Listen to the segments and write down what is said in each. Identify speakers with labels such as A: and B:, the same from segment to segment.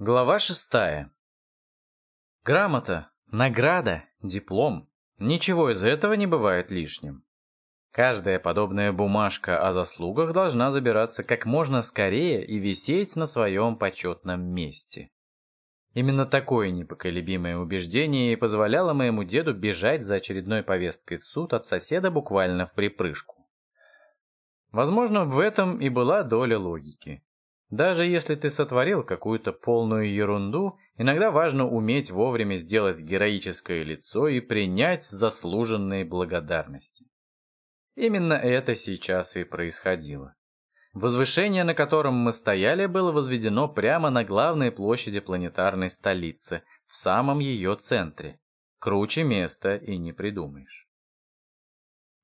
A: Глава шестая. Грамота, награда, диплом. Ничего из этого не бывает лишним. Каждая подобная бумажка о заслугах должна забираться как можно скорее и висеть на своем почетном месте. Именно такое непоколебимое убеждение и позволяло моему деду бежать за очередной повесткой в суд от соседа буквально в припрыжку. Возможно, в этом и была доля логики. Даже если ты сотворил какую-то полную ерунду, иногда важно уметь вовремя сделать героическое лицо и принять заслуженные благодарности. Именно это сейчас и происходило. Возвышение, на котором мы стояли, было возведено прямо на главной площади планетарной столицы, в самом ее центре. Круче места и не придумаешь.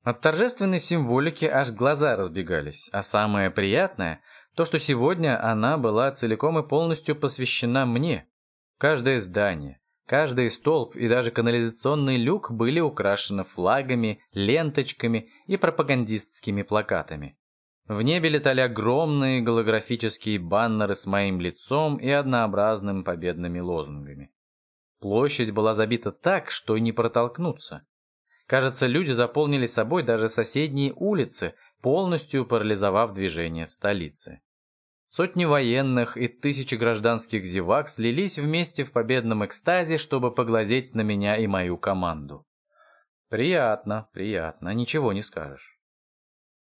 A: От торжественной символики аж глаза разбегались, а самое приятное — то, что сегодня она была целиком и полностью посвящена мне. Каждое здание, каждый столб и даже канализационный люк были украшены флагами, ленточками и пропагандистскими плакатами. В небе летали огромные голографические баннеры с моим лицом и однообразными победными лозунгами. Площадь была забита так, что не протолкнуться. Кажется, люди заполнили собой даже соседние улицы, полностью парализовав движение в столице. Сотни военных и тысячи гражданских зевак слились вместе в победном экстазе, чтобы поглазеть на меня и мою команду. Приятно, приятно, ничего не скажешь.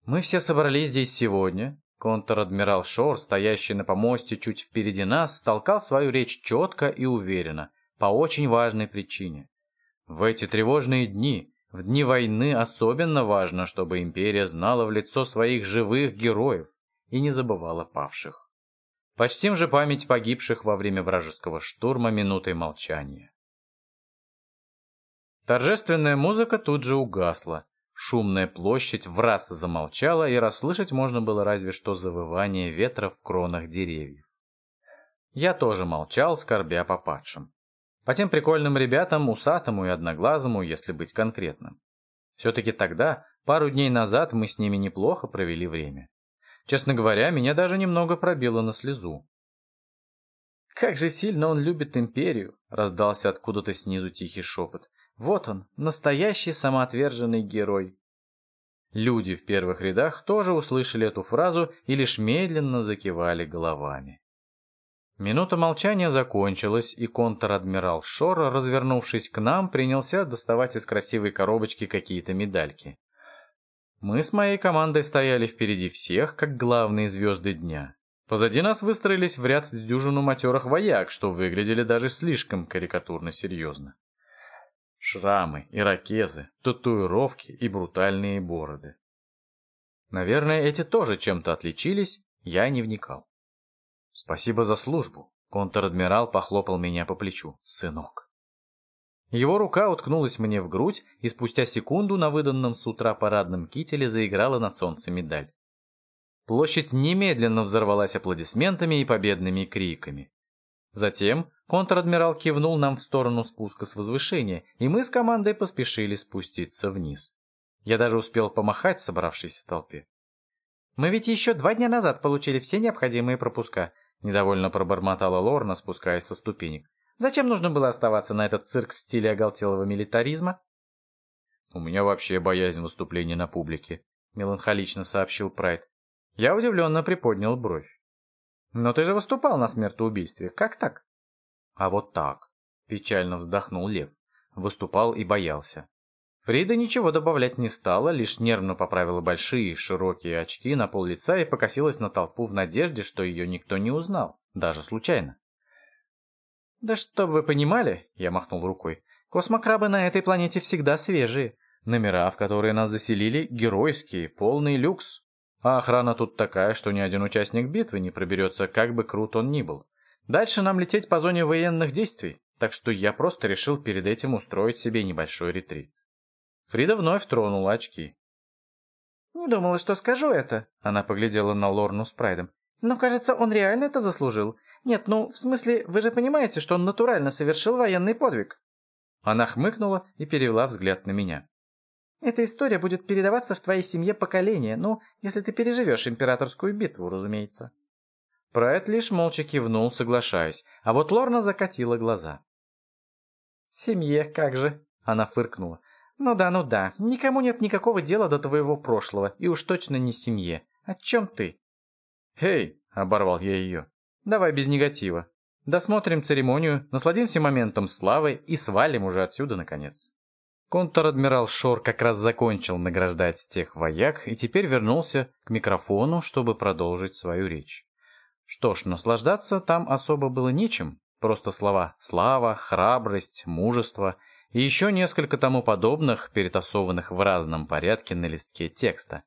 A: Мы все собрались здесь сегодня. Контр-адмирал Шор, стоящий на помосте чуть впереди нас, толкал свою речь четко и уверенно, по очень важной причине. В эти тревожные дни в дни войны особенно важно, чтобы империя знала в лицо своих живых героев и не забывала павших. Почтим же память погибших во время вражеского штурма минутой молчания. Торжественная музыка тут же угасла. Шумная площадь в раз замолчала, и расслышать можно было разве что завывание ветра в кронах деревьев. Я тоже молчал, скорбя по падшим. По тем прикольным ребятам, усатому и одноглазому, если быть конкретным. Все-таки тогда, пару дней назад, мы с ними неплохо провели время. Честно говоря, меня даже немного пробило на слезу. «Как же сильно он любит империю!» — раздался откуда-то снизу тихий шепот. «Вот он, настоящий самоотверженный герой!» Люди в первых рядах тоже услышали эту фразу и лишь медленно закивали головами. Минута молчания закончилась, и контр-адмирал Шор, развернувшись к нам, принялся доставать из красивой коробочки какие-то медальки. Мы с моей командой стояли впереди всех, как главные звезды дня. Позади нас выстроились в ряд дюжину матерых вояк, что выглядели даже слишком карикатурно серьезно. Шрамы, ирокезы, татуировки и брутальные бороды. Наверное, эти тоже чем-то отличились, я не вникал. «Спасибо за службу», — контр-адмирал похлопал меня по плечу. «Сынок». Его рука уткнулась мне в грудь, и спустя секунду на выданном с утра парадном кителе заиграла на солнце медаль. Площадь немедленно взорвалась аплодисментами и победными криками. Затем контр-адмирал кивнул нам в сторону спуска с возвышения, и мы с командой поспешили спуститься вниз. Я даже успел помахать собравшейся толпе. «Мы ведь еще два дня назад получили все необходимые пропуска», Недовольно пробормотала Лорна, спускаясь со ступенек. Зачем нужно было оставаться на этот цирк в стиле оголтелого милитаризма? У меня вообще боязнь выступления на публике, меланхолично сообщил Прайд. Я удивленно приподнял бровь. Но ты же выступал на смертоубийстве. Как так? А вот так, печально вздохнул Лев. Выступал и боялся. Фрида ничего добавлять не стала, лишь нервно поправила большие широкие очки на пол лица и покосилась на толпу в надежде, что ее никто не узнал, даже случайно. «Да чтоб вы понимали», — я махнул рукой, — «космокрабы на этой планете всегда свежие. Номера, в которые нас заселили, геройские, полный люкс. А охрана тут такая, что ни один участник битвы не проберется, как бы крут он ни был. Дальше нам лететь по зоне военных действий, так что я просто решил перед этим устроить себе небольшой ретрит. Фрида вновь тронула очки. «Не думала, что скажу это», — она поглядела на Лорну с Прайдом. «Но, кажется, он реально это заслужил. Нет, ну, в смысле, вы же понимаете, что он натурально совершил военный подвиг». Она хмыкнула и перевела взгляд на меня. «Эта история будет передаваться в твоей семье поколения, ну, если ты переживешь императорскую битву, разумеется». Прайд лишь молча кивнул, соглашаясь, а вот Лорна закатила глаза. «Семье, как же!» — она фыркнула. «Ну да, ну да, никому нет никакого дела до твоего прошлого, и уж точно не семье. О чем ты?» «Эй!» — оборвал я ее. «Давай без негатива. Досмотрим церемонию, насладимся моментом славы и свалим уже отсюда, наконец». Контр-адмирал Шор как раз закончил награждать тех вояк и теперь вернулся к микрофону, чтобы продолжить свою речь. Что ж, наслаждаться там особо было нечем. Просто слова «слава», «храбрость», «мужество» и еще несколько тому подобных, перетасованных в разном порядке на листке текста.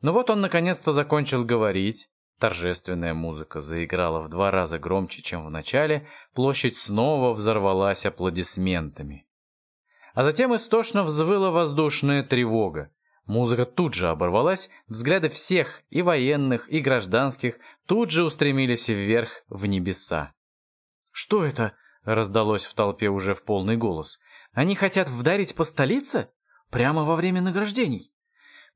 A: Но вот он наконец-то закончил говорить, торжественная музыка заиграла в два раза громче, чем в начале, площадь снова взорвалась аплодисментами. А затем истошно взвыла воздушная тревога. Музыка тут же оборвалась, взгляды всех, и военных, и гражданских, тут же устремились вверх в небеса. «Что это?» — раздалось в толпе уже в полный голос. «Они хотят вдарить по столице? Прямо во время награждений?»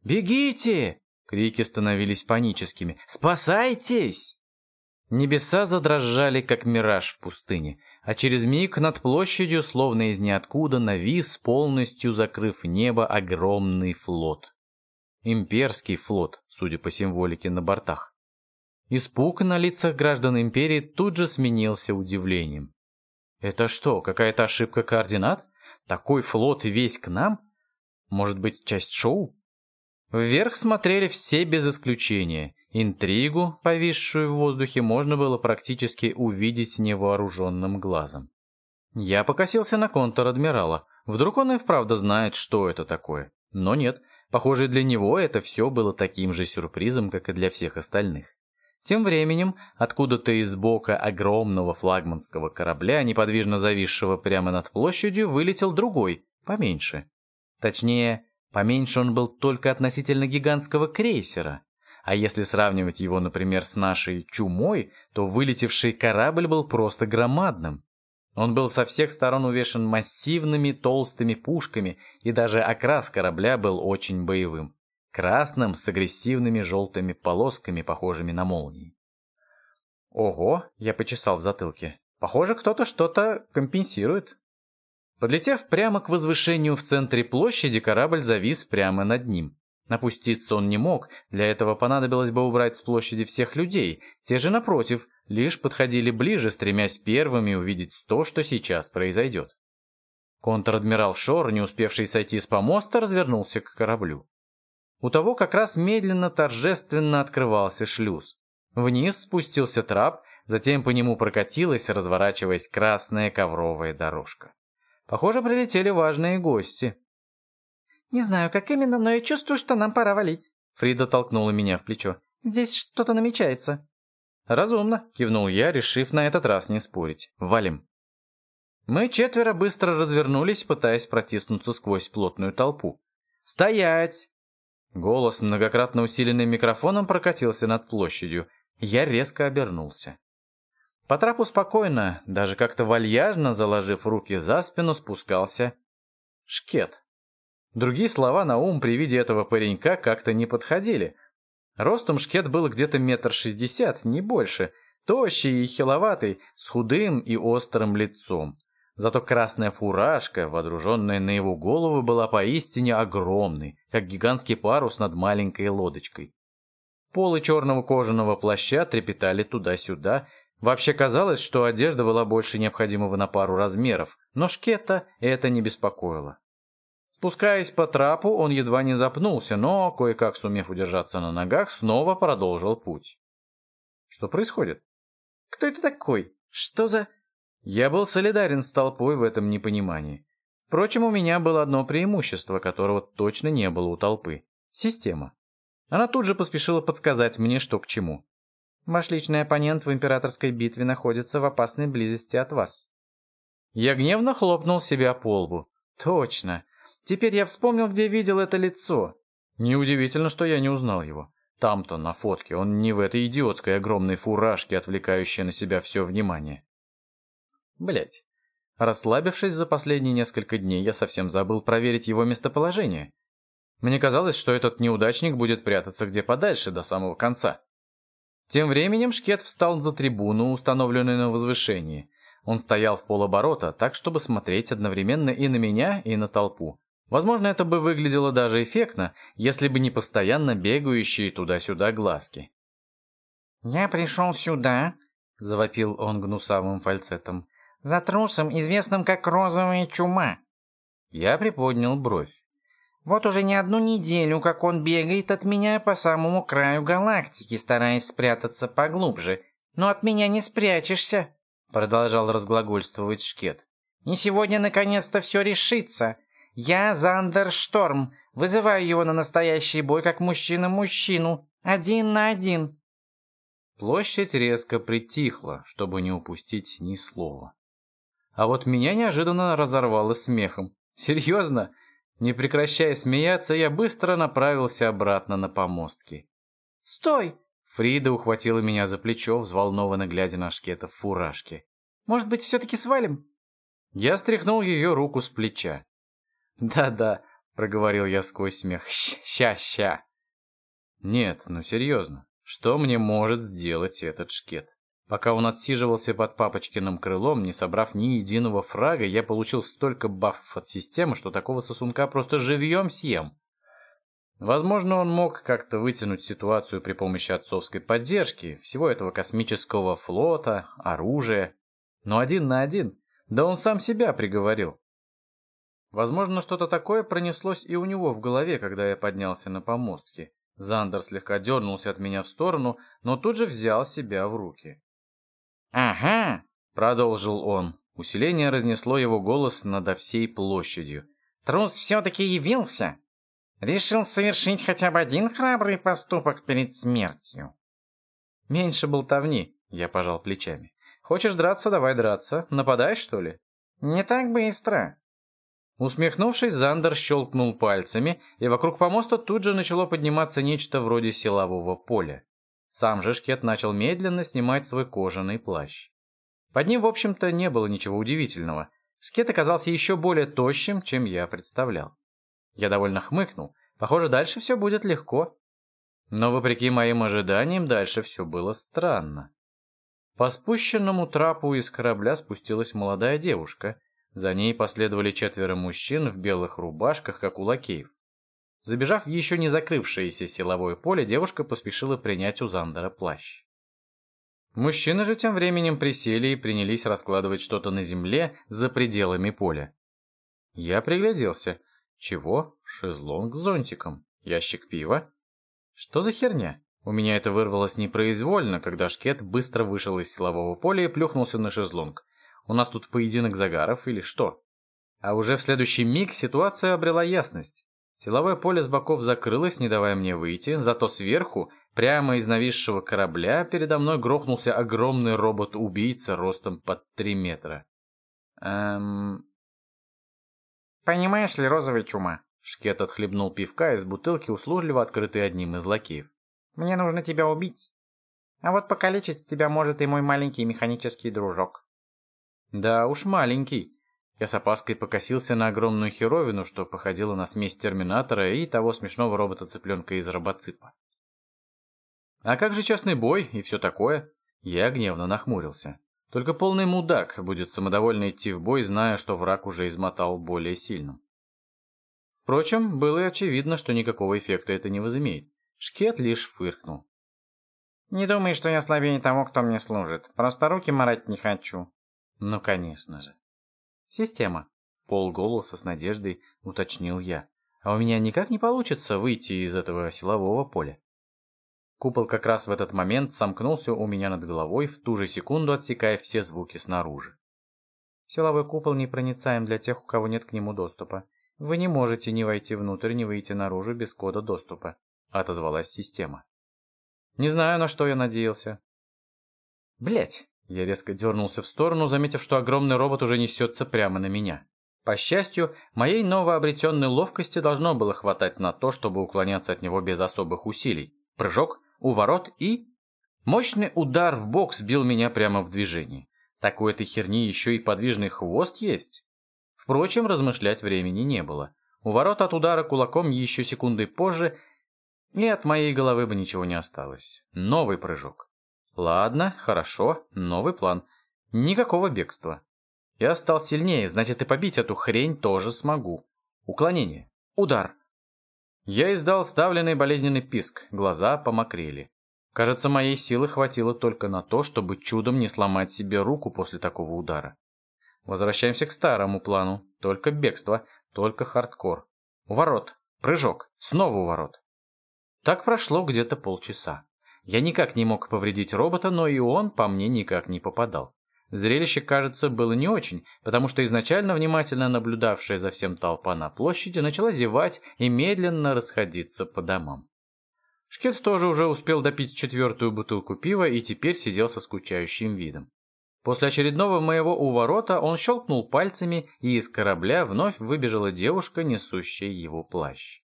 A: «Бегите!» — крики становились паническими. «Спасайтесь!» Небеса задрожали, как мираж в пустыне а через миг над площадью, словно из ниоткуда, навис, полностью закрыв небо, огромный флот. Имперский флот, судя по символике на бортах. Испуг на лицах граждан империи тут же сменился удивлением. Это что, какая-то ошибка координат? Такой флот весь к нам? Может быть, часть шоу? Вверх смотрели все без исключения, Интригу, повисшую в воздухе, можно было практически увидеть невооруженным глазом. Я покосился на контур адмирала. Вдруг он и вправду знает, что это такое. Но нет, похоже, для него это все было таким же сюрпризом, как и для всех остальных. Тем временем, откуда-то из бока огромного флагманского корабля, неподвижно зависшего прямо над площадью, вылетел другой, поменьше. Точнее, поменьше он был только относительно гигантского крейсера. А если сравнивать его, например, с нашей чумой, то вылетевший корабль был просто громадным. Он был со всех сторон увешан массивными толстыми пушками, и даже окрас корабля был очень боевым. Красным с агрессивными желтыми полосками, похожими на молнии. Ого, я почесал в затылке. Похоже, кто-то что-то компенсирует. Подлетев прямо к возвышению в центре площади, корабль завис прямо над ним. Напуститься он не мог, для этого понадобилось бы убрать с площади всех людей. Те же, напротив, лишь подходили ближе, стремясь первыми увидеть то, что сейчас произойдет. Контр-адмирал Шор, не успевший сойти с помоста, развернулся к кораблю. У того как раз медленно, торжественно открывался шлюз. Вниз спустился трап, затем по нему прокатилась, разворачиваясь, красная ковровая дорожка. Похоже, прилетели важные гости. «Не знаю, как именно, но я чувствую, что нам пора валить». Фрида толкнула меня в плечо. «Здесь что-то намечается». «Разумно», — кивнул я, решив на этот раз не спорить. «Валим». Мы четверо быстро развернулись, пытаясь протиснуться сквозь плотную толпу. «Стоять!» Голос, многократно усиленный микрофоном, прокатился над площадью. Я резко обернулся. По трапу спокойно, даже как-то вальяжно, заложив руки за спину, спускался шкет. Другие слова на ум при виде этого паренька как-то не подходили. Ростом шкет был где-то метр шестьдесят, не больше, тощий и хиловатый, с худым и острым лицом. Зато красная фуражка, водруженная на его голову, была поистине огромной, как гигантский парус над маленькой лодочкой. Полы черного кожаного плаща трепетали туда-сюда. Вообще казалось, что одежда была больше необходимого на пару размеров, но Шкета это не беспокоило. Спускаясь по трапу, он едва не запнулся, но, кое-как сумев удержаться на ногах, снова продолжил путь. Что происходит? Кто это такой? Что за... Я был солидарен с толпой в этом непонимании. Впрочем, у меня было одно преимущество, которого точно не было у толпы. Система. Она тут же поспешила подсказать мне, что к чему. Ваш личный оппонент в императорской битве находится в опасной близости от вас. Я гневно хлопнул себя по лбу. Точно. Теперь я вспомнил, где видел это лицо. Неудивительно, что я не узнал его. Там-то, на фотке, он не в этой идиотской огромной фуражке, отвлекающей на себя все внимание. Блять. Расслабившись за последние несколько дней, я совсем забыл проверить его местоположение. Мне казалось, что этот неудачник будет прятаться где подальше до самого конца. Тем временем Шкет встал за трибуну, установленную на возвышении. Он стоял в полоборота, так, чтобы смотреть одновременно и на меня, и на толпу. Возможно, это бы выглядело даже эффектно, если бы не постоянно бегающие туда-сюда глазки.
B: «Я пришел сюда», — завопил он гнусавым фальцетом, — «за трусом, известным как розовая чума».
A: Я приподнял бровь.
B: Вот уже не одну неделю, как он бегает от меня по самому краю галактики, стараясь спрятаться поглубже. Но от меня не спрячешься, продолжал разглагольствовать Шкет. И сегодня наконец-то все решится. Я Зандер Шторм, вызываю его на настоящий бой как мужчина мужчину, один на один.
A: Площадь резко притихла, чтобы не упустить ни слова. А вот меня неожиданно разорвало смехом. Серьезно? Не прекращая смеяться, я быстро направился обратно на помостки.
B: «Стой!»
A: Фрида ухватила меня за плечо, взволнованно глядя на шкета в фуражке.
B: «Может быть, все-таки свалим?»
A: Я стряхнул ее руку с плеча. «Да-да», — проговорил я сквозь смех, «ща-ща». «Нет, ну серьезно, что мне может сделать этот шкет?» Пока он отсиживался под папочкиным крылом, не собрав ни единого фрага, я получил столько бафов от системы, что такого сосунка просто живьем съем. Возможно, он мог как-то вытянуть ситуацию при помощи отцовской поддержки, всего этого космического флота, оружия. Но один на один, да он сам себя приговорил. Возможно, что-то такое пронеслось и у него в голове, когда я поднялся на помостки. Зандер слегка дернулся от меня в сторону, но тут же взял себя в руки.
B: «Ага», —
A: продолжил он. Усиление разнесло его голос над всей площадью.
B: «Трус все-таки явился. Решил совершить хотя бы один храбрый поступок перед смертью».
A: «Меньше болтовни», — я пожал плечами. «Хочешь драться, давай драться. Нападай, что ли?»
B: «Не так быстро».
A: Усмехнувшись, Зандер щелкнул пальцами, и вокруг помоста тут же начало подниматься нечто вроде силового поля. Сам же Шкет начал медленно снимать свой кожаный плащ. Под ним, в общем-то, не было ничего удивительного. Шкет оказался еще более тощим, чем я представлял. Я довольно хмыкнул. Похоже, дальше все будет легко. Но, вопреки моим ожиданиям, дальше все было странно. По спущенному трапу из корабля спустилась молодая девушка. За ней последовали четверо мужчин в белых рубашках, как у лакеев. Забежав в еще не закрывшееся силовое поле, девушка поспешила принять у Зандера плащ. Мужчины же тем временем присели и принялись раскладывать что-то на земле за пределами поля. Я пригляделся. Чего? Шезлонг с зонтиком. Ящик пива? Что за херня? У меня это вырвалось непроизвольно, когда шкет быстро вышел из силового поля и плюхнулся на шезлонг. У нас тут поединок загаров или что? А уже в следующий миг ситуация обрела ясность. Силовое поле с боков закрылось, не давая мне выйти, зато сверху, прямо из нависшего корабля, передо мной грохнулся огромный робот-убийца ростом под три метра. Эм...
B: «Понимаешь ли, розовая чума?»
A: Шкет отхлебнул пивка из бутылки, услужливо открытой одним из лакеев.
B: «Мне нужно тебя убить. А вот покалечить тебя может и мой маленький механический дружок».
A: «Да уж маленький. Я с опаской покосился на огромную херовину, что походила на смесь Терминатора и того смешного робота-цыпленка из робоципа. А как же частный бой и все такое? Я гневно нахмурился. Только полный мудак будет самодовольно идти в бой, зная, что враг уже измотал более сильным. Впрочем, было и очевидно, что никакого эффекта это не возымеет. Шкет лишь фыркнул.
B: «Не думай, что я слабее того, кто мне служит. Просто руки марать не хочу».
A: «Ну, конечно же». «Система», — полголоса с надеждой уточнил я. «А у меня никак не получится выйти из этого силового поля». Купол как раз в этот момент сомкнулся у меня над головой, в ту же секунду отсекая все звуки снаружи. Силовой купол непроницаем для тех, у кого нет к нему доступа. Вы не можете ни войти внутрь, ни выйти наружу без кода доступа, отозвалась система. Не знаю, на что я надеялся. Блять, я резко дернулся в сторону, заметив, что огромный робот уже несется прямо на меня. По счастью, моей новообретенной ловкости должно было хватать на то, чтобы уклоняться от него без особых усилий. Прыжок, уворот и... Мощный удар в бок сбил меня прямо в движении. Такой этой херни еще и подвижный хвост есть. Впрочем, размышлять времени не было. Уворот от удара кулаком еще секундой позже, и от моей головы бы ничего не осталось. Новый прыжок. Ладно, хорошо, новый план. Никакого бегства. Я стал сильнее, значит и побить эту хрень тоже смогу. Уклонение. Удар. Я издал ставленный болезненный писк, глаза помокрели. Кажется, моей силы хватило только на то, чтобы чудом не сломать себе руку после такого удара. Возвращаемся к старому плану. Только бегство, только хардкор. Ворот. Прыжок. Снова у ворот. Так прошло где-то полчаса. Я никак не мог повредить робота, но и он по мне никак не попадал. Зрелище, кажется, было не очень, потому что изначально внимательно наблюдавшая за всем толпа на площади начала зевать и медленно расходиться по домам. Шкет тоже уже успел допить четвертую бутылку пива и теперь сидел со скучающим видом. После очередного моего уворота он щелкнул пальцами, и из корабля вновь выбежала девушка, несущая его плащ.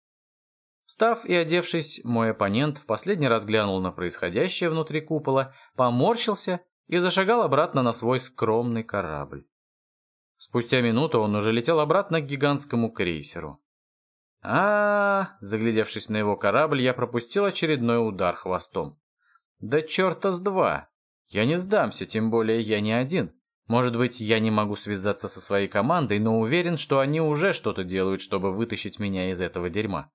A: Встав и одевшись, мой оппонент в последний раз глянул на происходящее внутри купола, поморщился и зашагал обратно на свой скромный корабль. Спустя минуту он уже летел обратно к гигантскому крейсеру. а, -а, -а заглядевшись на его корабль, я пропустил очередной удар хвостом. «Да черта с два! Я не сдамся, тем более я не один. Может быть, я не могу связаться со своей командой, но уверен, что они уже что-то делают, чтобы вытащить меня из этого дерьма.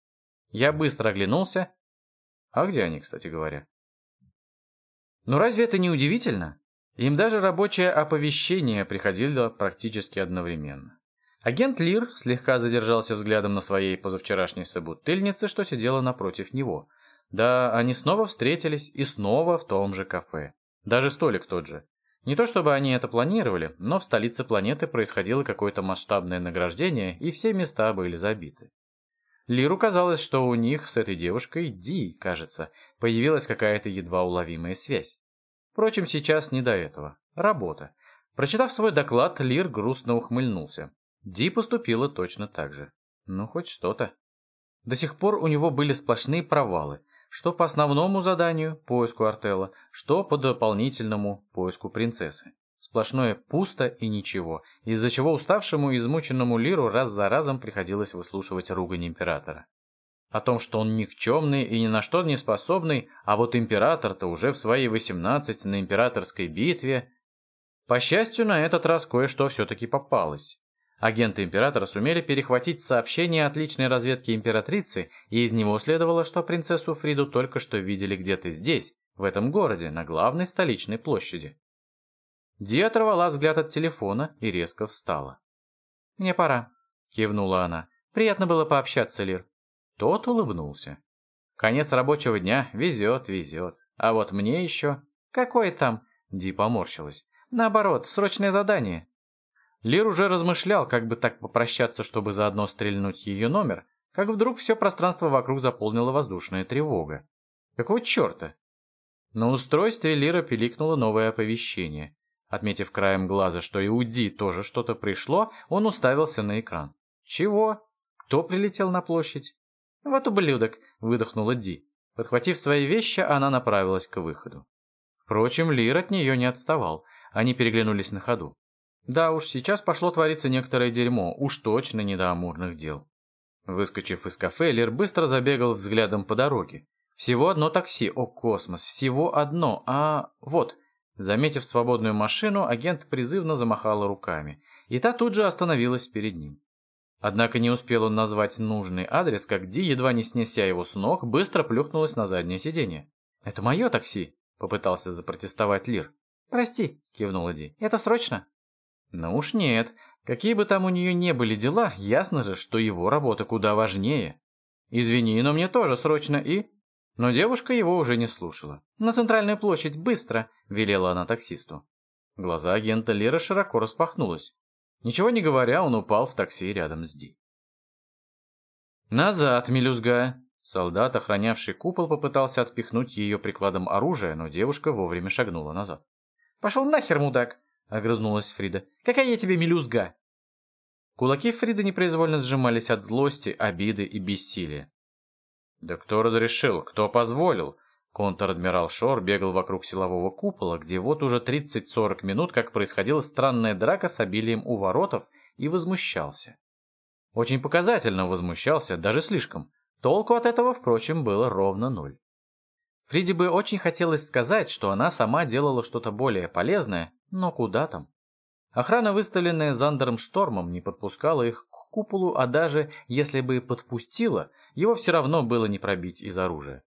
A: Я быстро оглянулся. А где они, кстати говоря? Но разве это не удивительно? Им даже рабочее оповещение приходило практически одновременно. Агент Лир слегка задержался взглядом на своей позавчерашней собутыльнице, что сидела напротив него. Да, они снова встретились и снова в том же кафе. Даже столик тот же. Не то чтобы они это планировали, но в столице планеты происходило какое-то масштабное награждение, и все места были забиты. Лиру казалось, что у них с этой девушкой, Ди, кажется, появилась какая-то едва уловимая связь. Впрочем, сейчас не до этого. Работа. Прочитав свой доклад, Лир грустно ухмыльнулся. Ди поступила точно так же. Ну, хоть что-то. До сих пор у него были сплошные провалы, что по основному заданию, поиску Артела, что по дополнительному, поиску принцессы. Сплошное пусто и ничего, из-за чего уставшему и измученному Лиру раз за разом приходилось выслушивать ругань императора. О том, что он никчемный и ни на что не способный, а вот император-то уже в своей 18 на императорской битве. По счастью, на этот раз кое-что все-таки попалось. Агенты императора сумели перехватить сообщение от личной разведки императрицы, и из него следовало, что принцессу Фриду только что видели где-то здесь, в этом городе, на главной столичной площади. Ди оторвала взгляд от телефона и резко встала. «Мне пора», — кивнула она. «Приятно было пообщаться, Лир». Тот улыбнулся. «Конец рабочего дня. Везет, везет. А вот мне еще...» «Какое там?» — Ди поморщилась. «Наоборот, срочное задание». Лир уже размышлял, как бы так попрощаться, чтобы заодно стрельнуть ее номер, как вдруг все пространство вокруг заполнила воздушная тревога. Какого черта? На устройстве Лира пиликнуло новое оповещение. Отметив краем глаза, что и у Ди тоже что-то пришло, он уставился на экран. «Чего? Кто прилетел на площадь?» «Вот ублюдок», — выдохнула Ди. Подхватив свои вещи, она направилась к выходу. Впрочем, Лир от нее не отставал. Они переглянулись на ходу. Да уж, сейчас пошло твориться некоторое дерьмо, уж точно не до амурных дел. Выскочив из кафе, Лир быстро забегал взглядом по дороге. Всего одно такси, о космос, всего одно, а... вот... Заметив свободную машину, агент призывно замахала руками, и та тут же остановилась перед ним. Однако не успел он назвать нужный адрес, как Ди, едва не снеся его с ног, быстро плюхнулась на заднее сиденье. «Это мое такси», — попытался запротестовать Лир. «Прости», — кивнула Ди, — «это срочно?» «Ну уж нет. Какие бы там у нее не были дела, ясно же, что его работа куда важнее. Извини, но мне тоже срочно и...» Но девушка его уже не слушала. «На центральную площадь, быстро!» — велела она таксисту. Глаза агента Лера широко распахнулись. Ничего не говоря, он упал в такси рядом с Ди. «Назад, мелюзга!» Солдат, охранявший купол, попытался отпихнуть ее прикладом оружия, но девушка вовремя шагнула назад. «Пошел нахер, мудак!» — огрызнулась Фрида. «Какая я тебе мелюзга!» Кулаки Фриды непроизвольно сжимались от злости, обиды и бессилия. «Да кто разрешил? Кто позволил?» Контр-адмирал Шор бегал вокруг силового купола, где вот уже 30-40 минут как происходила странная драка с обилием уворотов, и возмущался. Очень показательно возмущался, даже слишком. Толку от этого, впрочем, было ровно ноль. Фриде бы очень хотелось сказать, что она сама делала что-то более полезное, но куда там? Охрана, выставленная Зандером Штормом, не подпускала их к куполу, а даже если бы подпустила, его все равно было не пробить из оружия.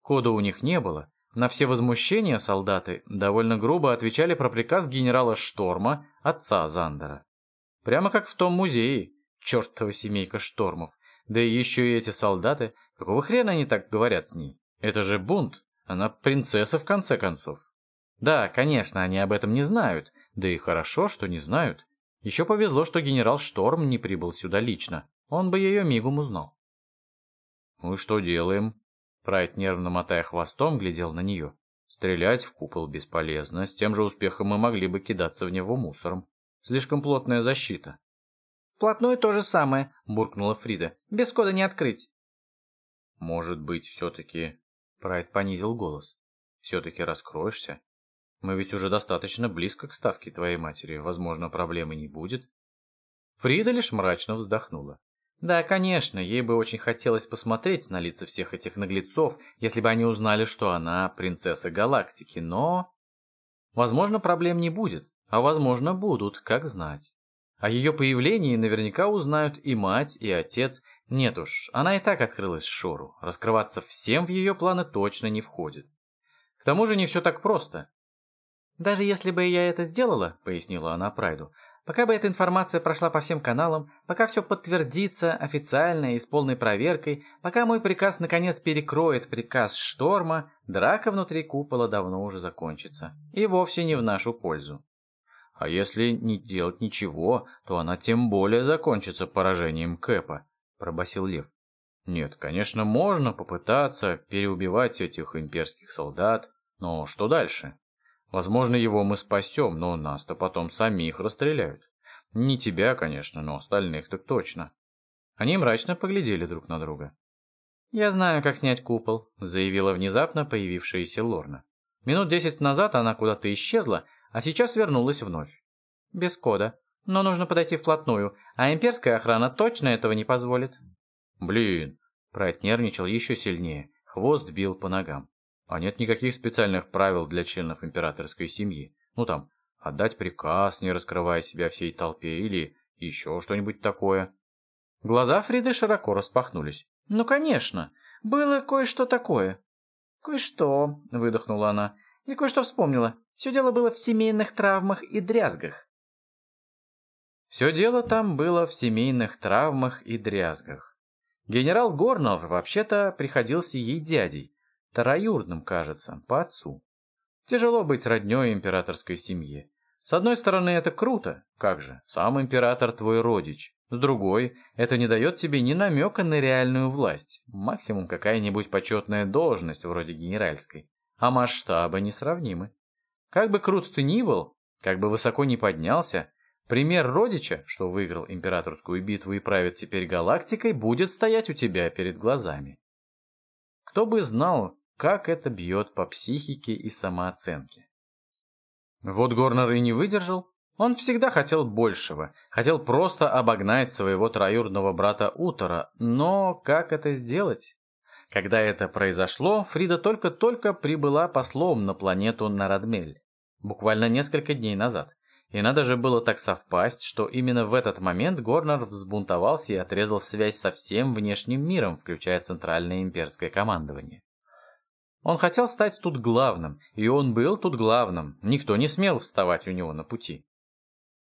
A: Кода у них не было. На все возмущения солдаты довольно грубо отвечали про приказ генерала Шторма, отца Зандера. Прямо как в том музее, чертова семейка Штормов. Да и еще и эти солдаты, какого хрена они так говорят с ней? Это же бунт, она принцесса в конце концов. Да, конечно, они об этом не знают, да и хорошо, что не знают. Еще повезло, что генерал Шторм не прибыл сюда лично, он бы ее мигом узнал. «Мы что делаем?» Прайд, нервно мотая хвостом, глядел на нее. Стрелять в купол бесполезно, с тем же успехом мы могли бы кидаться в него мусором. Слишком плотная защита.
B: «Вплотную то же самое», — буркнула Фрида. «Без кода не открыть».
A: «Может быть, все-таки...» Прайд понизил голос. «Все-таки раскроешься? Мы ведь уже достаточно близко к ставке твоей матери. Возможно, проблемы не будет». Фрида лишь мрачно вздохнула. Да, конечно, ей бы очень хотелось посмотреть на лица всех этих наглецов, если бы они узнали, что она принцесса галактики, но... Возможно, проблем не будет, а возможно, будут, как знать. О ее появлении наверняка узнают и мать, и отец. Нет уж, она и так открылась Шору. Раскрываться всем в ее планы точно не входит. К тому же не все так просто.
B: «Даже если бы я это сделала», — пояснила она Прайду, Пока бы эта информация прошла по всем каналам, пока все подтвердится официально и с полной проверкой, пока мой приказ наконец перекроет приказ Шторма, драка внутри купола давно уже закончится. И вовсе не в нашу пользу.
A: А если не делать ничего, то она тем более закончится поражением Кэпа, пробасил Лев. Нет, конечно, можно попытаться переубивать этих имперских солдат, но что дальше? Возможно, его мы спасем, но нас-то потом самих расстреляют. Не тебя, конечно, но остальных так точно. Они мрачно поглядели друг на друга.
B: «Я знаю, как снять купол», — заявила внезапно появившаяся Лорна. Минут десять назад она куда-то исчезла, а сейчас вернулась вновь. Без кода. Но нужно подойти вплотную, а имперская охрана точно этого не позволит.
A: Блин, Прайд нервничал еще сильнее. Хвост бил по ногам. А нет никаких специальных правил для членов императорской семьи. Ну там, отдать приказ, не раскрывая себя всей толпе, или еще что-нибудь такое.
B: Глаза Фриды широко распахнулись. «Ну, конечно, было кое-что такое». «Кое-что», — выдохнула она, и кое-что вспомнила. Все дело было в семейных травмах и дрязгах.
A: Все дело там было в семейных травмах и дрязгах. Генерал Горнер вообще-то приходился ей дядей, Троюродным, кажется, по отцу. Тяжело быть роднёй императорской семье. С одной стороны, это круто, как же, сам император твой родич. С другой, это не дает тебе ни намека на реальную власть, максимум какая-нибудь почетная должность вроде генеральской. А масштабы несравнимы. Как бы крут ты ни был, как бы высоко ни поднялся, пример родича, что выиграл императорскую битву и правит теперь галактикой, будет стоять у тебя перед глазами. Кто бы знал, как это бьет по психике и самооценке. Вот Горнер и не выдержал. Он всегда хотел большего, хотел просто обогнать своего троюродного брата Утора, но как это сделать? Когда это произошло, Фрида только-только прибыла послом на планету Нарадмель, буквально несколько дней назад. И надо же было так совпасть, что именно в этот момент Горнер взбунтовался и отрезал связь со всем внешним миром, включая Центральное имперское командование. Он хотел стать тут главным, и он был тут главным, никто не смел вставать у него на пути.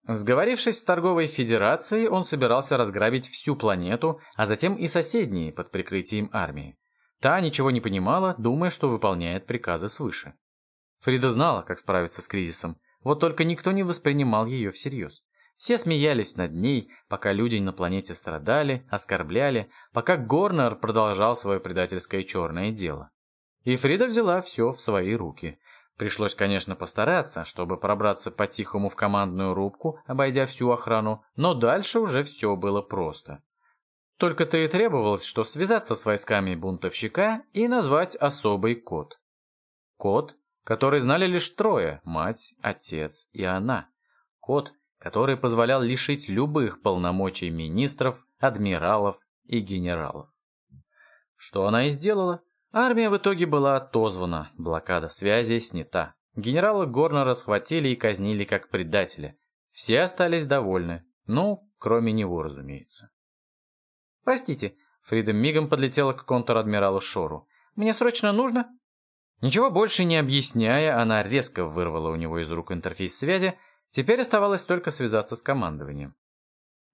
A: Сговорившись с торговой федерацией, он собирался разграбить всю планету, а затем и соседние под прикрытием армии. Та ничего не понимала, думая, что выполняет приказы свыше. Фрида знала, как справиться с кризисом, вот только никто не воспринимал ее всерьез. Все смеялись над ней, пока люди на планете страдали, оскорбляли, пока Горнер продолжал свое предательское черное дело. И Фрида взяла все в свои руки. Пришлось, конечно, постараться, чтобы пробраться по-тихому в командную рубку, обойдя всю охрану, но дальше уже все было просто. Только-то и требовалось, что связаться с войсками бунтовщика и назвать особый код. Код, который знали лишь трое – мать, отец и она. Код, который позволял лишить любых полномочий министров, адмиралов и генералов. Что она и сделала. Армия в итоге была отозвана, блокада связи снята. Генерала Горнера схватили и казнили как предателя. Все остались довольны. Ну, кроме него, разумеется.
B: «Простите», — Фрида мигом подлетела к контр-адмиралу Шору. «Мне срочно нужно?»
A: Ничего больше не объясняя, она резко вырвала у него из рук интерфейс связи. Теперь оставалось только связаться с командованием.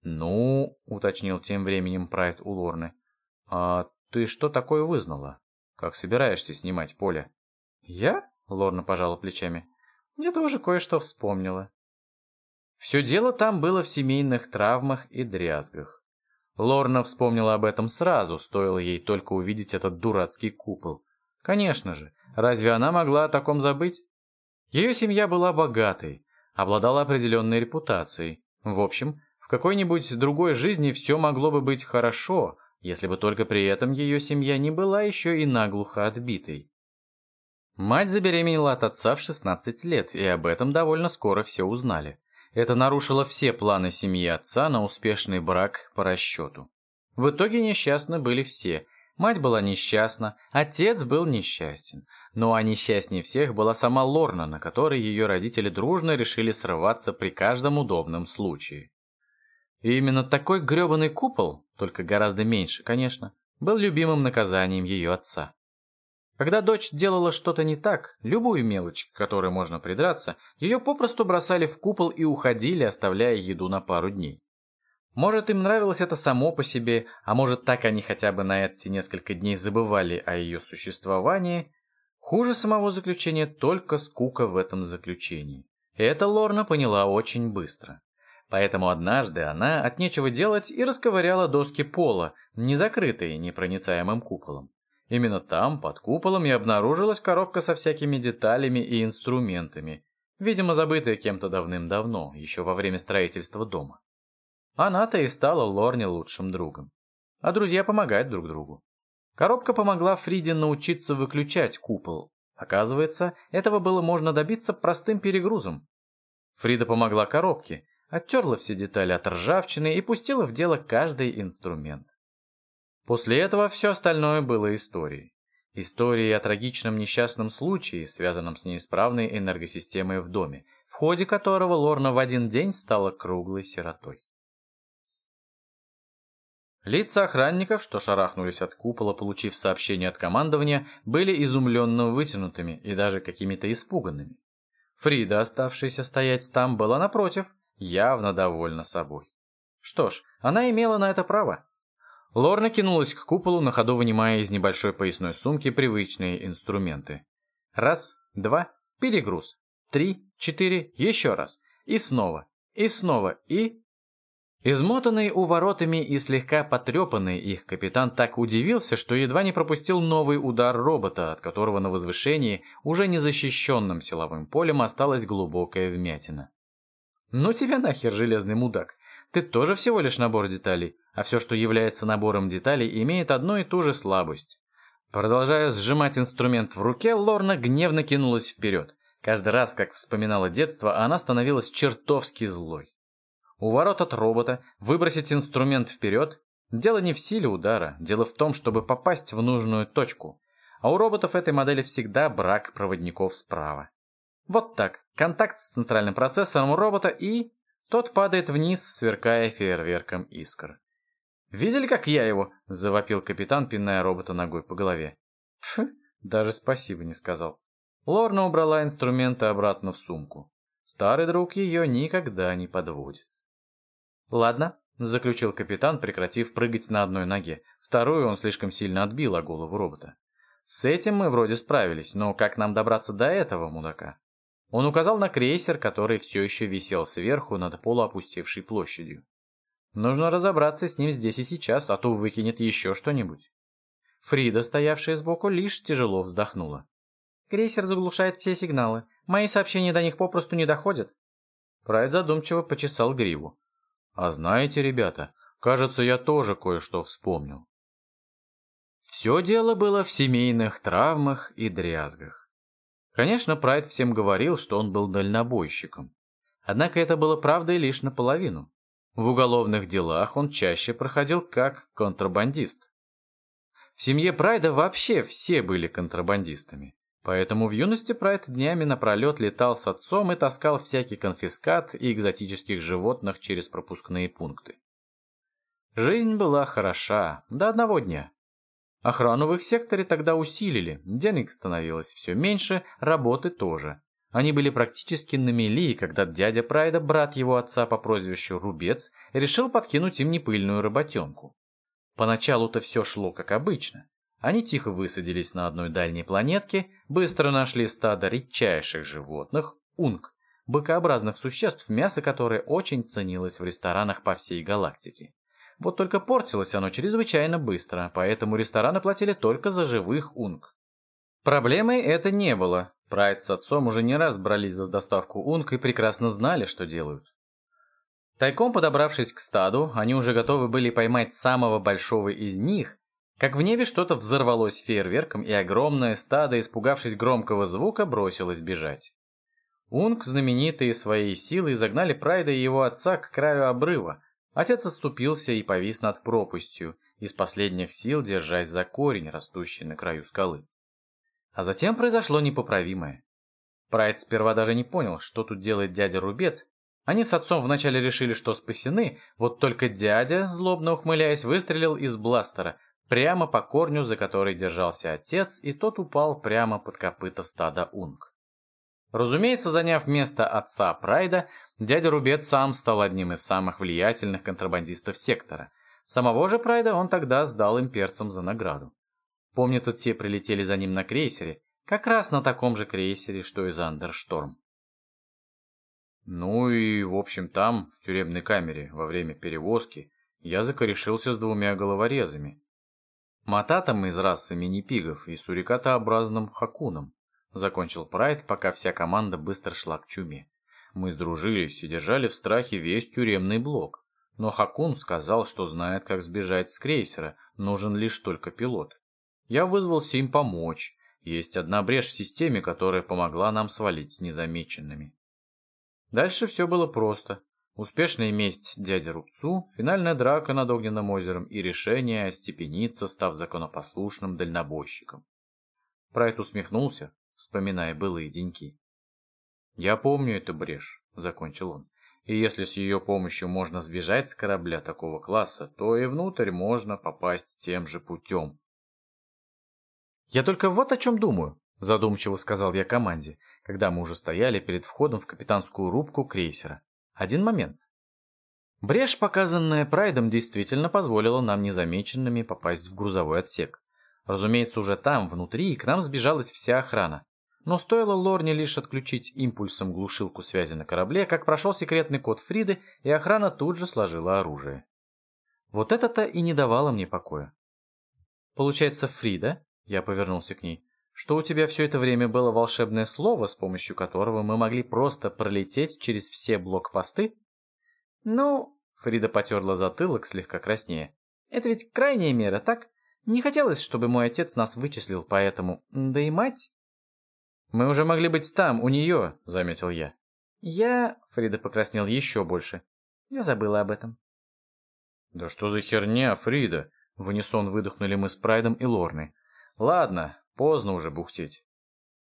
A: «Ну», — уточнил тем временем Прайд у Лорны, — «а ты что такое вызнала? Как собираешься снимать поле?»
B: «Я?» — Лорна пожала плечами. «Я тоже кое-что вспомнила».
A: Все дело там было в семейных травмах и дрязгах. Лорна вспомнила об этом сразу, стоило ей только увидеть этот дурацкий купол. Конечно же, разве она могла о таком забыть? Ее семья была богатой, обладала определенной репутацией. В общем, в какой-нибудь другой жизни все могло бы быть хорошо, если бы только при этом ее семья не была еще и наглухо отбитой. Мать забеременела от отца в 16 лет, и об этом довольно скоро все узнали. Это нарушило все планы семьи отца на успешный брак по расчету. В итоге несчастны были все. Мать была несчастна, отец был несчастен. Ну а несчастнее всех была сама Лорна, на которой ее родители дружно решили срываться при каждом удобном случае. И именно такой грёбаный купол, только гораздо меньше, конечно, был любимым наказанием ее отца. Когда дочь делала что-то не так, любую мелочь, к которой можно придраться, ее попросту бросали в купол и уходили, оставляя еду на пару дней. Может, им нравилось это само по себе, а может, так они хотя бы на эти несколько дней забывали о ее существовании. Хуже самого заключения только скука в этом заключении. Это Лорна поняла очень быстро. Поэтому однажды она от нечего делать и расковыряла доски пола, не закрытые непроницаемым куполом. Именно там, под куполом, и обнаружилась коробка со всякими деталями и инструментами, видимо, забытая кем-то давным-давно, еще во время строительства дома. Она-то и стала Лорне лучшим другом. А друзья помогают друг другу. Коробка помогла Фриде научиться выключать купол. Оказывается, этого было можно добиться простым перегрузом. Фрида помогла коробке, оттерла все детали от ржавчины и пустила в дело каждый инструмент. После этого все остальное было историей. Историей о трагичном несчастном случае, связанном с неисправной энергосистемой в доме, в ходе которого Лорна в один день стала круглой сиротой. Лица охранников, что шарахнулись от купола, получив сообщение от командования, были изумленно вытянутыми и даже какими-то испуганными. Фрида, оставшаяся стоять там, была напротив, явно довольна собой. Что ж, она имела на это право. Лорна кинулась к куполу, на ходу вынимая из небольшой поясной сумки привычные инструменты. Раз, два, перегруз. Три, четыре, еще раз. И снова, и снова, и... Измотанный уворотами и слегка потрепанный их капитан так удивился, что едва не пропустил новый удар робота, от которого на возвышении, уже незащищенным силовым полем, осталась глубокая вмятина. «Ну тебя нахер, железный мудак! Ты тоже всего лишь набор деталей, а все, что является набором деталей, имеет одну и ту же слабость». Продолжая сжимать инструмент в руке, Лорна гневно кинулась вперед. Каждый раз, как вспоминала детство, она становилась чертовски злой. У ворот от робота выбросить инструмент вперед – дело не в силе удара, дело в том, чтобы попасть в нужную точку. А у роботов этой модели всегда брак проводников справа. Вот так, контакт с центральным процессором у робота и... Тот падает вниз, сверкая фейерверком искр. «Видели, как я его?» – завопил капитан, пиная робота ногой по голове. Пф, даже спасибо не сказал. Лорна убрала инструменты обратно в сумку. Старый друг ее никогда не подводит. «Ладно», — заключил капитан, прекратив прыгать на одной ноге. Вторую он слишком сильно отбил о голову робота. «С этим мы вроде справились, но как нам добраться до этого мудака?» Он указал на крейсер, который все еще висел сверху над полуопустевшей площадью. «Нужно разобраться с ним здесь и сейчас, а то выкинет еще что-нибудь». Фрида, стоявшая сбоку, лишь тяжело вздохнула. «Крейсер заглушает все сигналы. Мои сообщения до них попросту не доходят». Прайд задумчиво почесал гриву. А знаете, ребята, кажется, я тоже кое-что вспомнил. Все дело было в семейных травмах и дрязгах. Конечно, Прайд всем говорил, что он был дальнобойщиком. Однако это было правдой лишь наполовину. В уголовных делах он чаще проходил как контрабандист. В семье Прайда вообще все были контрабандистами. Поэтому в юности Прайд днями напролет летал с отцом и таскал всякий конфискат и экзотических животных через пропускные пункты. Жизнь была хороша до одного дня. Охрану в их секторе тогда усилили, денег становилось все меньше, работы тоже. Они были практически на мели, когда дядя Прайда, брат его отца по прозвищу Рубец, решил подкинуть им непыльную работенку. Поначалу-то все шло как обычно. Они тихо высадились на одной дальней планетке, быстро нашли стадо редчайших животных, унг, быкообразных существ, мясо которое очень ценилось в ресторанах по всей галактике. Вот только портилось оно чрезвычайно быстро, поэтому рестораны платили только за живых унг. Проблемой это не было. Прайд с отцом уже не раз брались за доставку унг и прекрасно знали, что делают. Тайком подобравшись к стаду, они уже готовы были поймать самого большого из них, как в небе что-то взорвалось фейерверком, и огромное стадо, испугавшись громкого звука, бросилось бежать. Унг, знаменитые своей силой, загнали Прайда и его отца к краю обрыва. Отец отступился и повис над пропастью, из последних сил держась за корень, растущий на краю скалы. А затем произошло непоправимое. Прайд сперва даже не понял, что тут делает дядя Рубец, они с отцом вначале решили, что спасены, вот только дядя, злобно ухмыляясь, выстрелил из бластера прямо по корню, за который держался отец, и тот упал прямо под копыта стада унг. Разумеется, заняв место отца Прайда, дядя Рубец сам стал одним из самых влиятельных контрабандистов сектора. Самого же Прайда он тогда сдал имперцам за награду. Помнится, те прилетели за ним на крейсере, как раз на таком же крейсере, что и Зандершторм. Ну и, в общем, там, в тюремной камере, во время перевозки, я закорешился с двумя головорезами. Мататом из расы мини-пигов и сурикатообразным хакуном. Закончил Прайд, пока вся команда быстро шла к чуме. Мы сдружились и держали в страхе весь тюремный блок. Но Хакун сказал, что знает, как сбежать с крейсера, нужен лишь только пилот. Я вызвался им помочь. Есть одна брешь в системе, которая помогла нам свалить незамеченными. Дальше все было просто. Успешная месть дяде Рубцу, финальная драка над Огненным озером и решение остепениться, став законопослушным дальнобойщиком. Прайд усмехнулся, вспоминая былые деньки. «Я помню эту брешь», — закончил он. «И если с ее помощью можно сбежать с корабля такого класса, то и внутрь можно попасть тем же путем». «Я только вот о чем думаю», — задумчиво сказал я команде, когда мы уже стояли перед входом в капитанскую рубку крейсера. «Один момент. Брешь, показанная Прайдом, действительно позволила нам незамеченными попасть в грузовой отсек. Разумеется, уже там, внутри, к нам сбежалась вся охрана. Но стоило Лорне лишь отключить импульсом глушилку связи на корабле, как прошел секретный код Фриды, и охрана тут же сложила оружие. Вот это-то и не давало мне покоя. Получается, Фрида, я повернулся к ней, что у тебя все это время было волшебное слово, с помощью которого мы могли просто пролететь через все блокпосты? Ну, Фрида потерла затылок, слегка краснее. Это ведь крайняя мера, так? Не хотелось, чтобы мой отец нас вычислил, поэтому... Да и мать... Мы уже могли быть там, у нее, заметил я. Я... Фрида покраснел еще больше. Я забыла об этом. Да что за херня, Фрида? В унисон выдохнули мы с Прайдом и Лорной. Ладно, поздно уже бухтеть.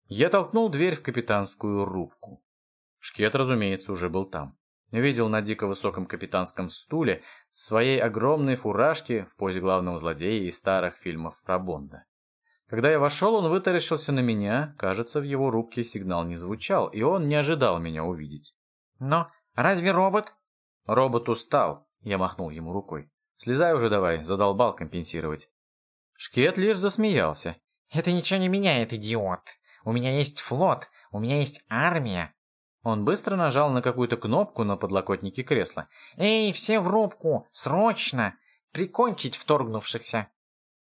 A: Я толкнул дверь в капитанскую рубку. Шкет, разумеется, уже был там. Видел на дико высоком капитанском стуле своей огромной фуражки в позе главного злодея из старых фильмов про Бонда. Когда я вошел, он вытаращился на меня. Кажется, в его рубке сигнал не звучал, и он не ожидал меня увидеть.
B: «Но разве робот?»
A: «Робот устал», — я махнул ему рукой. «Слезай уже давай, задолбал компенсировать». Шкет лишь засмеялся.
B: «Это ничего не меняет, идиот. У меня есть флот, у меня есть армия».
A: Он быстро нажал на какую-то кнопку на подлокотнике кресла.
B: «Эй, все в рубку! Срочно! Прикончить вторгнувшихся!»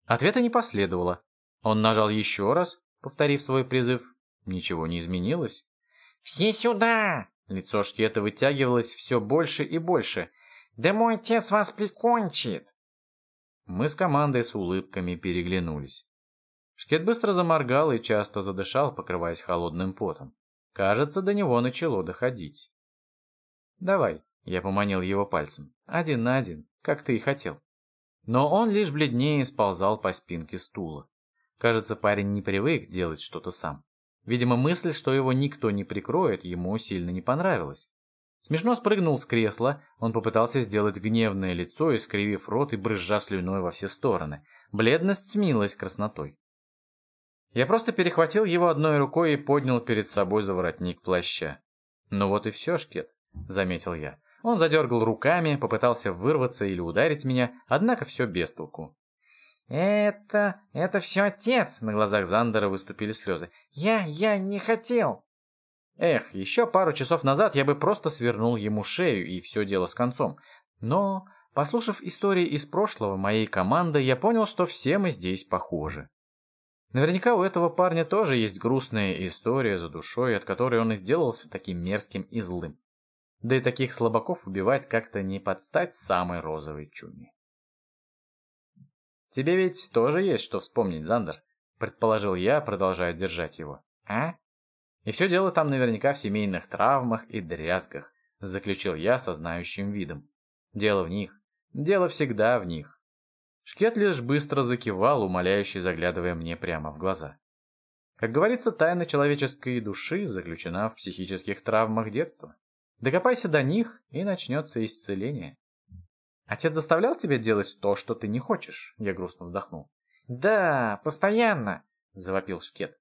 A: Ответа не последовало. Он нажал еще раз, повторив свой призыв. Ничего не изменилось.
B: «Все сюда!»
A: Лицо Шкета вытягивалось все больше и больше.
B: «Да мой отец вас прикончит!»
A: Мы с командой с улыбками переглянулись. Шкет быстро заморгал и часто задышал, покрываясь холодным потом. Кажется, до него начало доходить. «Давай», — я поманил его пальцем, — «один на один, как ты и хотел». Но он лишь бледнее сползал по спинке стула. Кажется, парень не привык делать что-то сам. Видимо, мысль, что его никто не прикроет, ему сильно не понравилась. Смешно спрыгнул с кресла, он попытался сделать гневное лицо, искривив рот и брызжа слюной во все стороны. Бледность смилась краснотой. Я просто перехватил его одной рукой и поднял перед собой за воротник плаща. «Ну вот и все, Шкет», — заметил я. Он задергал руками, попытался вырваться или ударить меня, однако все без толку.
B: «Это... это все отец!» На глазах Зандера выступили слезы. «Я... я не хотел!»
A: Эх, еще пару часов назад я бы просто свернул ему шею и все дело с концом. Но, послушав истории из прошлого моей команды, я понял, что все мы здесь похожи. Наверняка у этого парня тоже есть грустная история за душой, от которой он и сделался таким мерзким и злым. Да и таких слабаков убивать как-то не подстать самой розовой чуме. «Тебе ведь тоже есть что вспомнить, Зандер», — предположил я, продолжая держать его. «А?» «И все дело там наверняка в семейных травмах и дрязгах», — заключил я со знающим видом. «Дело в них. Дело всегда в них». Шкет лишь быстро закивал, умоляющий, заглядывая мне прямо в глаза. Как говорится, тайна человеческой души заключена в психических травмах детства. Докопайся до них, и начнется исцеление. Отец заставлял тебя делать то, что ты не хочешь? Я грустно вздохнул.
B: Да, постоянно, завопил Шкет.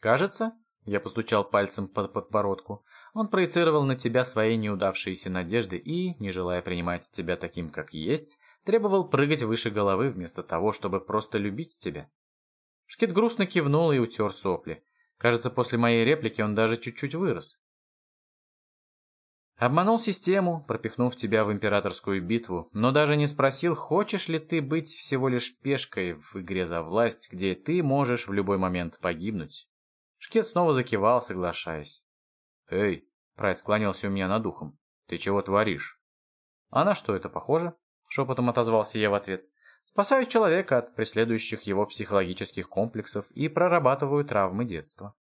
A: Кажется, я постучал пальцем под подбородку. Он проецировал на тебя свои неудавшиеся надежды и, не желая принимать тебя таким, как есть, требовал прыгать выше головы вместо того, чтобы просто любить тебя. Шкет грустно кивнул и утер сопли. Кажется, после моей реплики он даже чуть-чуть вырос. Обманул систему, пропихнув тебя в императорскую битву, но даже не спросил, хочешь ли ты быть всего лишь пешкой в игре за власть, где ты можешь в любой момент погибнуть. Шкет снова закивал, соглашаясь. «Эй!» — Прайд склонился у меня над ухом. «Ты чего творишь?» «А на что это похоже?» — шепотом отозвался я в ответ. «Спасаю человека от преследующих его психологических комплексов и прорабатываю травмы детства».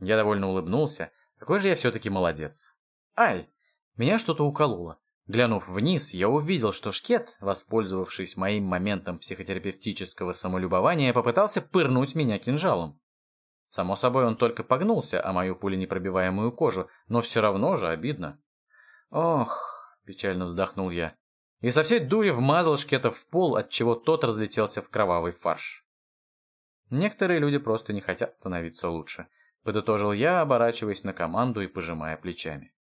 A: Я довольно улыбнулся. Какой же я все-таки молодец. Ай! Меня что-то укололо. Глянув вниз, я увидел, что Шкет, воспользовавшись моим моментом психотерапевтического самолюбования, попытался пырнуть меня кинжалом. Само собой, он только погнулся о мою пуленепробиваемую кожу, но все равно же обидно. «Ох!» — печально вздохнул я. И со всей дури вмазал Шкета в пол, отчего тот разлетелся в кровавый фарш. Некоторые люди просто не хотят становиться лучше, подытожил я, оборачиваясь на команду и пожимая плечами.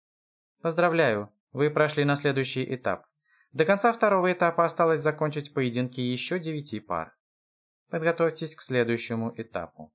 A: Поздравляю, вы прошли на следующий этап. До конца второго этапа осталось закончить поединки еще девяти пар. Подготовьтесь к следующему этапу.